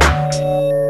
you